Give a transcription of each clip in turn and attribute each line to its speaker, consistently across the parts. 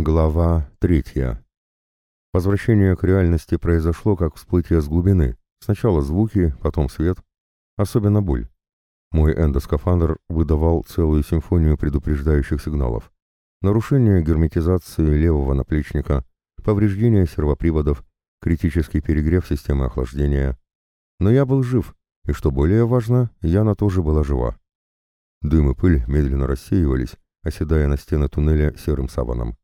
Speaker 1: Глава третья. Возвращение к реальности произошло как всплытие с глубины. Сначала звуки, потом свет, особенно боль. Мой эндоскафандр выдавал целую симфонию предупреждающих сигналов. Нарушение герметизации левого наплечника, повреждение сервоприводов, критический перегрев системы охлаждения. Но я был жив, и, что более важно, Яна тоже была жива. Дым и пыль медленно рассеивались, оседая на стены туннеля серым саваном.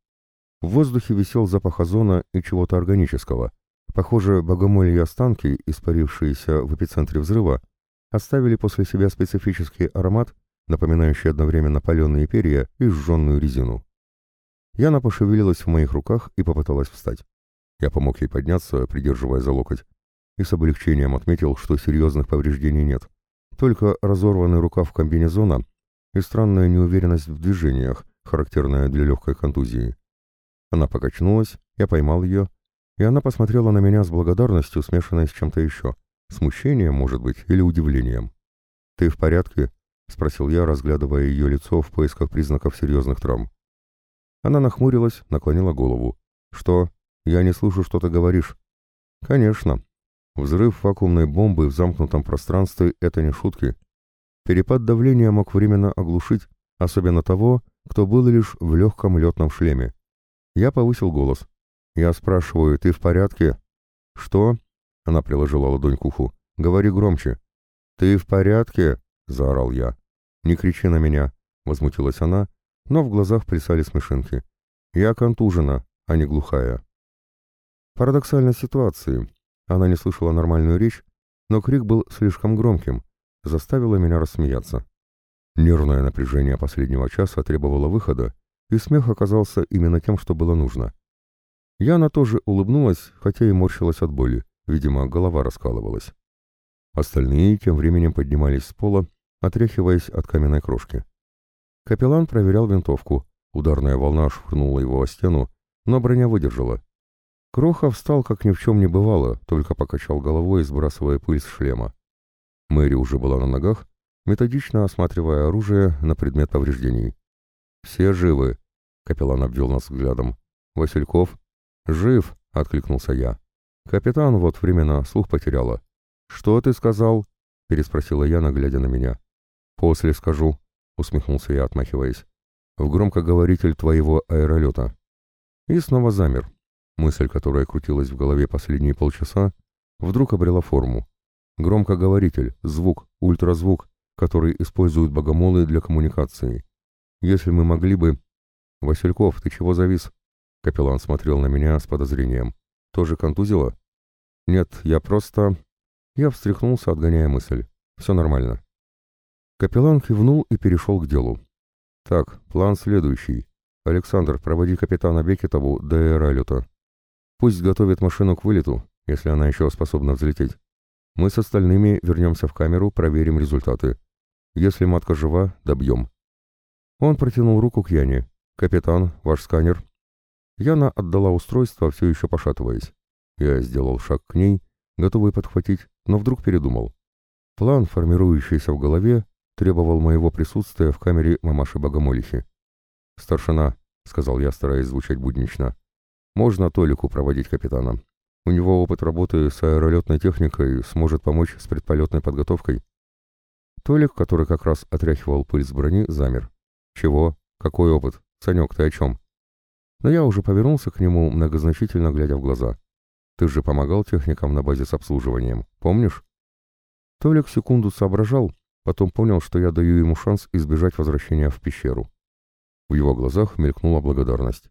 Speaker 1: В воздухе висел запах озона и чего-то органического. Похоже, богомольи останки, испарившиеся в эпицентре взрыва, оставили после себя специфический аромат, напоминающий одновременно паленые перья и сжженную резину. Яна пошевелилась в моих руках и попыталась встать. Я помог ей подняться, придерживая за локоть, и с облегчением отметил, что серьезных повреждений нет. Только разорванный рукав комбинезона и странная неуверенность в движениях, характерная для легкой контузии. Она покачнулась, я поймал ее, и она посмотрела на меня с благодарностью, смешанной с чем-то еще. Смущением, может быть, или удивлением. «Ты в порядке?» — спросил я, разглядывая ее лицо в поисках признаков серьезных травм. Она нахмурилась, наклонила голову. «Что? Я не слышу, что ты говоришь». «Конечно. Взрыв вакуумной бомбы в замкнутом пространстве — это не шутки. Перепад давления мог временно оглушить, особенно того, кто был лишь в легком летном шлеме. Я повысил голос. Я спрашиваю, ты в порядке? Что? Она приложила ладонь к уху. Говори громче. Ты в порядке? Заорал я. Не кричи на меня, возмутилась она, но в глазах плясали смешинки. Я контужена, а не глухая. Парадоксальная ситуация. Она не слышала нормальную речь, но крик был слишком громким, заставило меня рассмеяться. Нервное напряжение последнего часа требовало выхода, и смех оказался именно тем, что было нужно. Яна тоже улыбнулась, хотя и морщилась от боли, видимо, голова раскалывалась. Остальные тем временем поднимались с пола, отряхиваясь от каменной крошки. Капеллан проверял винтовку, ударная волна швырнула его о стену, но броня выдержала. Кроха встал, как ни в чем не бывало, только покачал головой, сбрасывая пыль с шлема. Мэри уже была на ногах, методично осматривая оружие на предмет повреждений. «Все живы», — капеллан обвел нас взглядом. «Васильков?» «Жив», — откликнулся я. Капитан вот временно слух потеряла. «Что ты сказал?» — переспросила Яна, глядя на меня. «После скажу», — усмехнулся я, отмахиваясь. «В громкоговоритель твоего аэролета». И снова замер. Мысль, которая крутилась в голове последние полчаса, вдруг обрела форму. Громкоговоритель, звук, ультразвук, который используют богомолы для коммуникации. Если мы могли бы... Васильков, ты чего завис? Капеллан смотрел на меня с подозрением. Тоже контузило? Нет, я просто... Я встряхнулся, отгоняя мысль. Все нормально. Капеллан кивнул и перешел к делу. Так, план следующий. Александр, проводи капитана Бекетову до аэролета. Пусть готовит машину к вылету, если она еще способна взлететь. Мы с остальными вернемся в камеру, проверим результаты. Если матка жива, добьем. Он протянул руку к Яне. «Капитан, ваш сканер». Яна отдала устройство, все еще пошатываясь. Я сделал шаг к ней, готовый подхватить, но вдруг передумал. План, формирующийся в голове, требовал моего присутствия в камере мамаши Богомолихи. «Старшина», — сказал я, стараясь звучать буднично, — «можно Толику проводить капитана. У него опыт работы с аэролетной техникой сможет помочь с предполетной подготовкой». Толик, который как раз отряхивал пыль с брони, замер. «Чего? Какой опыт? Санек, ты о чем?» Но я уже повернулся к нему, многозначительно глядя в глаза. «Ты же помогал техникам на базе с обслуживанием, помнишь?» Толик секунду соображал, потом понял, что я даю ему шанс избежать возвращения в пещеру. В его глазах мелькнула благодарность.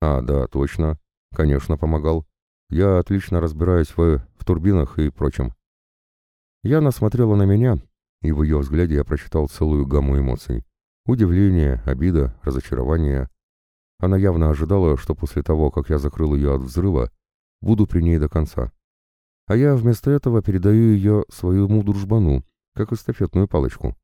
Speaker 1: «А, да, точно. Конечно, помогал. Я отлично разбираюсь в, в турбинах и прочем». Яна смотрела на меня, и в ее взгляде я прочитал целую гамму эмоций. Удивление, обида, разочарование. Она явно ожидала, что после того, как я закрыл ее от взрыва, буду при ней до конца. А я вместо этого передаю ее своему дружбану, как эстафетную палочку.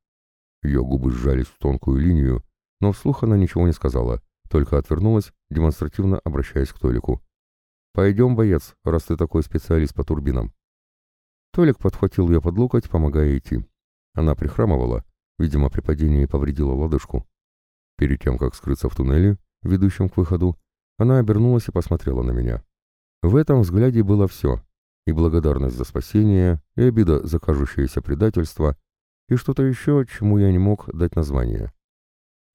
Speaker 1: Ее губы сжались в тонкую линию, но вслух она ничего не сказала, только отвернулась, демонстративно обращаясь к Толику. «Пойдем, боец, раз ты такой специалист по турбинам». Толик подхватил ее под локоть, помогая идти. Она прихрамывала, Видимо, при падении повредила лодыжку. Перед тем, как скрыться в туннеле, ведущем к выходу, Она обернулась и посмотрела на меня. В этом взгляде было все. И благодарность за спасение, и обида за кажущееся предательство, и что-то еще, чему я не мог дать название.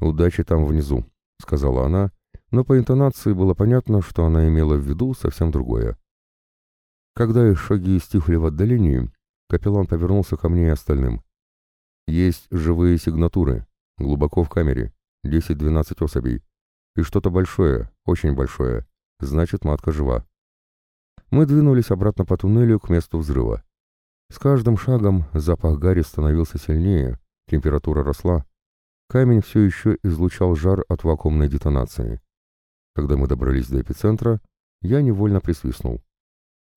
Speaker 1: «Удачи там внизу», — сказала она, но по интонации было понятно, что она имела в виду совсем другое. Когда их шаги стихли в отдалении, капеллан повернулся ко мне и остальным. «Есть живые сигнатуры, глубоко в камере, 10-12 особей, и что-то большое, очень большое, значит, матка жива». Мы двинулись обратно по туннелю к месту взрыва. С каждым шагом запах гари становился сильнее, температура росла. Камень все еще излучал жар от вакуумной детонации. Когда мы добрались до эпицентра, я невольно присвистнул.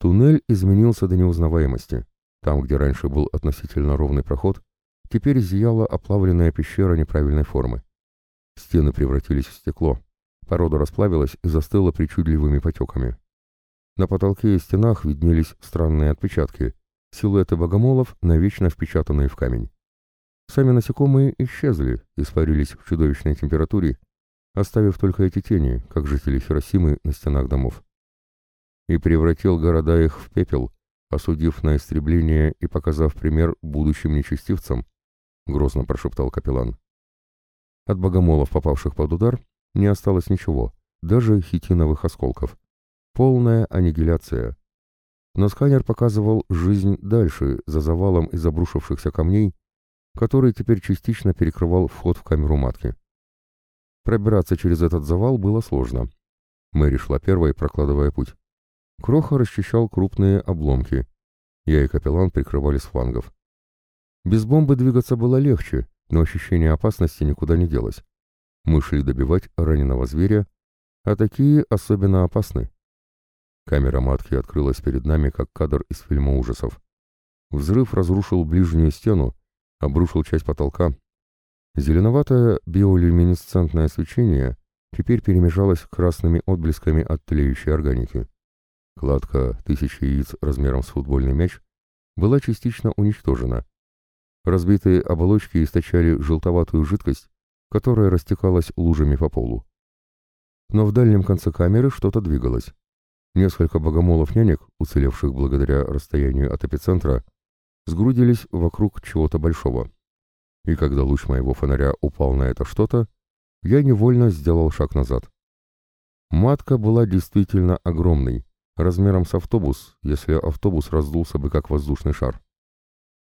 Speaker 1: Туннель изменился до неузнаваемости. Там, где раньше был относительно ровный проход, теперь зияла оплавленная пещера неправильной формы. Стены превратились в стекло. Порода расплавилась и застыла причудливыми потеками. На потолке и стенах виднелись странные отпечатки, силуэты богомолов, навечно впечатанные в камень. Сами насекомые исчезли, испарились в чудовищной температуре оставив только эти тени, как жители Хиросимы на стенах домов. И превратил города их в пепел, осудив на истребление и показав пример будущим нечестивцам, грозно прошептал капеллан. От богомолов, попавших под удар, не осталось ничего, даже хитиновых осколков. Полная аннигиляция. Но сканер показывал жизнь дальше, за завалом из обрушившихся камней, который теперь частично перекрывал вход в камеру матки. Пробираться через этот завал было сложно. Мэри шла первой, прокладывая путь. Кроха расчищал крупные обломки. Я и капеллан прикрывали с флангов. Без бомбы двигаться было легче, но ощущение опасности никуда не делось. Мы шли добивать раненого зверя, а такие особенно опасны. Камера матки открылась перед нами, как кадр из фильма ужасов. Взрыв разрушил ближнюю стену, обрушил часть потолка, Зеленоватое биолюминесцентное свечение теперь перемежалось красными отблесками от тлеющей органики. Кладка тысячи яиц размером с футбольный мяч была частично уничтожена. Разбитые оболочки источали желтоватую жидкость, которая растекалась лужами по полу. Но в дальнем конце камеры что-то двигалось. Несколько богомолов-нянек, уцелевших благодаря расстоянию от эпицентра, сгрудились вокруг чего-то большого и когда луч моего фонаря упал на это что-то, я невольно сделал шаг назад. Матка была действительно огромной, размером с автобус, если автобус раздулся бы как воздушный шар.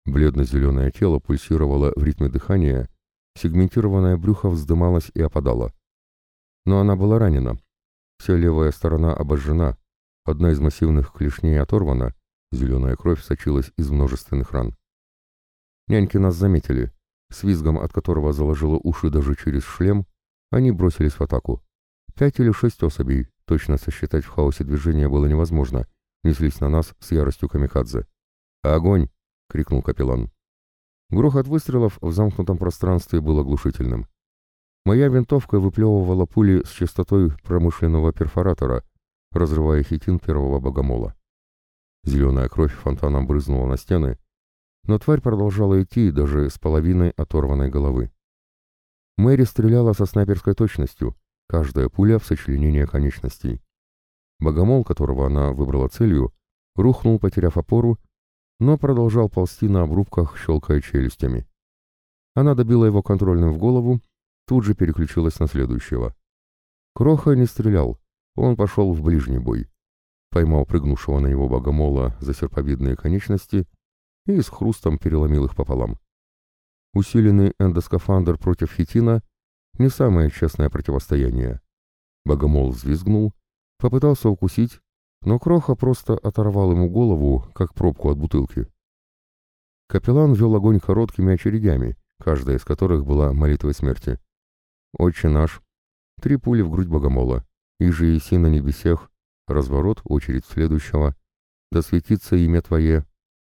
Speaker 1: Бледно-зеленое тело пульсировало в ритме дыхания, сегментированное брюхо вздымалось и опадало. Но она была ранена. Вся левая сторона обожжена, одна из массивных клешней оторвана, зеленая кровь сочилась из множественных ран. Няньки нас заметили — с визгом от которого заложило уши даже через шлем, они бросились в атаку. Пять или шесть особей, точно сосчитать в хаосе движения было невозможно, неслись на нас с яростью камикадзе. «Огонь!» — крикнул капеллан. Грохот выстрелов в замкнутом пространстве был оглушительным. Моя винтовка выплевывала пули с частотой промышленного перфоратора, разрывая хитин первого богомола. Зеленая кровь фонтаном брызнула на стены, но тварь продолжала идти даже с половиной оторванной головы. Мэри стреляла со снайперской точностью, каждая пуля в сочленение конечностей. Богомол, которого она выбрала целью, рухнул, потеряв опору, но продолжал ползти на обрубках, щелкая челюстями. Она добила его контрольным в голову, тут же переключилась на следующего. Кроха не стрелял, он пошел в ближний бой. Поймал прыгнувшего на него богомола за серповидные конечности и с хрустом переломил их пополам. Усиленный эндоскафандр против хитина — не самое честное противостояние. Богомол взвизгнул, попытался укусить, но Кроха просто оторвал ему голову, как пробку от бутылки. Капеллан вел огонь короткими очередями, каждая из которых была молитвой смерти. «Отче наш!» Три пули в грудь богомола. «Иже иси на небесех!» Разворот, очередь следующего. «Да светится имя Твое!»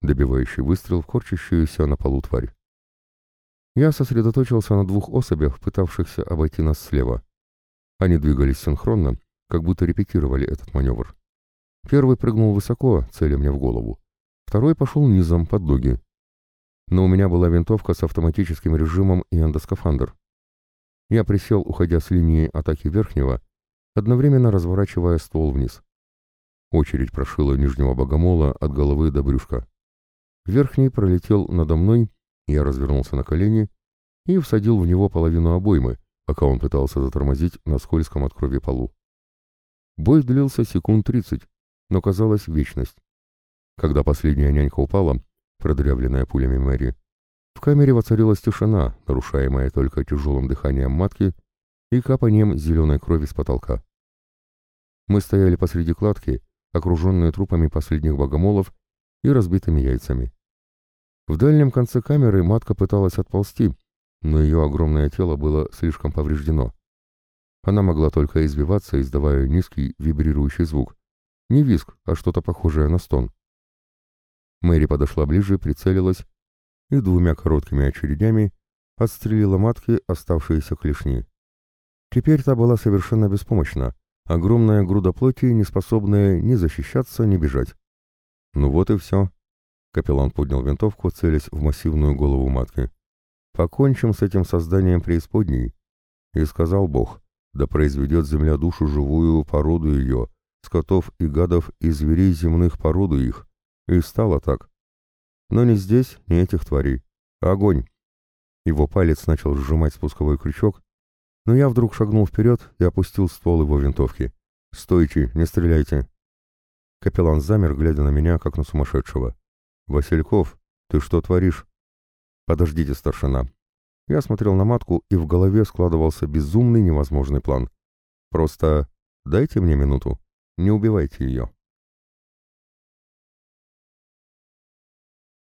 Speaker 1: добивающий выстрел в корчащуюся на полу тварь. Я сосредоточился на двух особях, пытавшихся обойти нас слева. Они двигались синхронно, как будто репетировали этот маневр. Первый прыгнул высоко, целя мне в голову. Второй пошел низом, под ноги. Но у меня была винтовка с автоматическим режимом и эндоскафандр. Я присел, уходя с линии атаки верхнего, одновременно разворачивая ствол вниз. Очередь прошила нижнего богомола от головы до брюшка. Верхний пролетел надо мной, я развернулся на колени и всадил в него половину обоймы, пока он пытался затормозить на скользком от крови полу. Бой длился секунд тридцать, но казалось вечность. Когда последняя нянька упала, продырявленная пулями Мэри, в камере воцарилась тишина, нарушаемая только тяжелым дыханием матки и капанием зеленой крови с потолка. Мы стояли посреди кладки, окруженные трупами последних богомолов и разбитыми яйцами. В дальнем конце камеры матка пыталась отползти, но ее огромное тело было слишком повреждено. Она могла только извиваться, издавая низкий вибрирующий звук. Не визг, а что-то похожее на стон. Мэри подошла ближе, прицелилась и двумя короткими очередями отстрелила матки, оставшиеся клешни. Теперь та была совершенно беспомощна, огромная груда плоти, не способная ни защищаться, ни бежать. Ну вот и все. Капеллан поднял винтовку, целясь в массивную голову матки. «Покончим с этим созданием преисподней». И сказал Бог, да произведет земля душу живую, породу ее, скотов и гадов и зверей земных породу их. И стало так. Но не здесь, не этих тварей. Огонь! Его палец начал сжимать спусковой крючок, но я вдруг шагнул вперед и опустил ствол его винтовки. «Стойте, не стреляйте!» Капеллан замер, глядя на меня, как на сумасшедшего. «Васильков, ты что творишь?» «Подождите, старшина». Я смотрел на матку, и в голове складывался безумный невозможный план. «Просто дайте мне минуту, не убивайте ее».